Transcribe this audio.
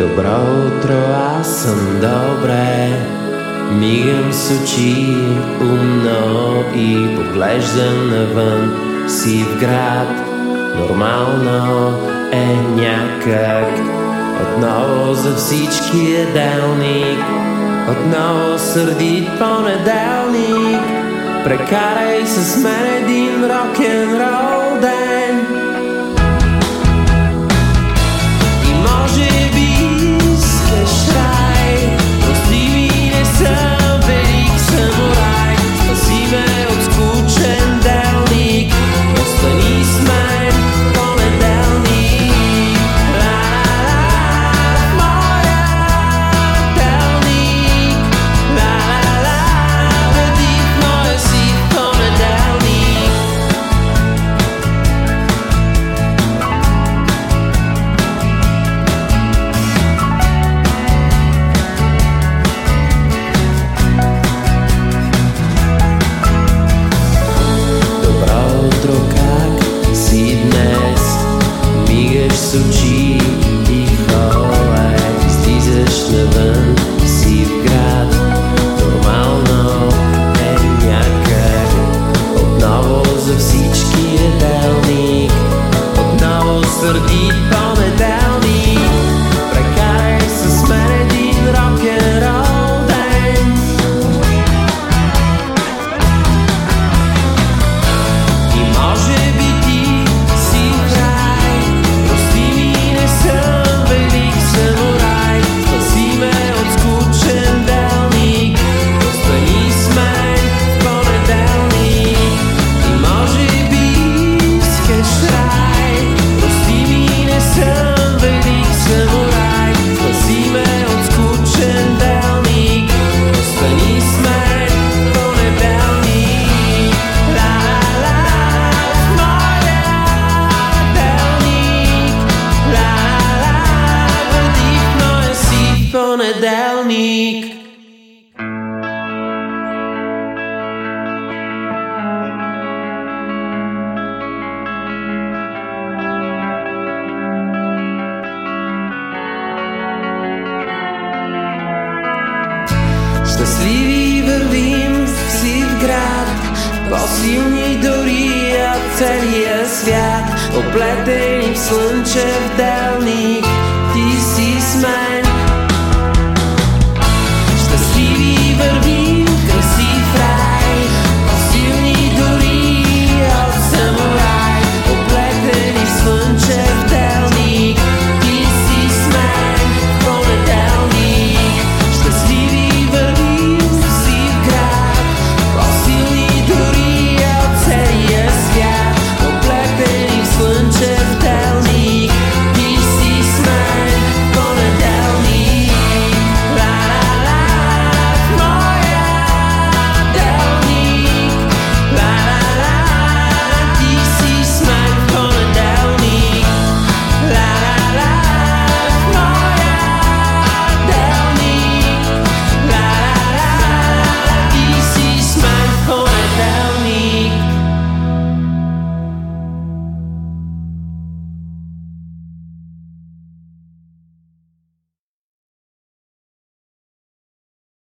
Добро утро, аз съм добре. Мигам с очи умно и поглеждам навън. Си в град Нормално е някак. Отново за всички е делник Отново сърдит понеделник. Прекарай с мен един рок-н-рол ден. so cheap. ponedelník. Šťastlivý vrvím si v grad, posilní dolí a celý je svět, opletený v slunče v delných.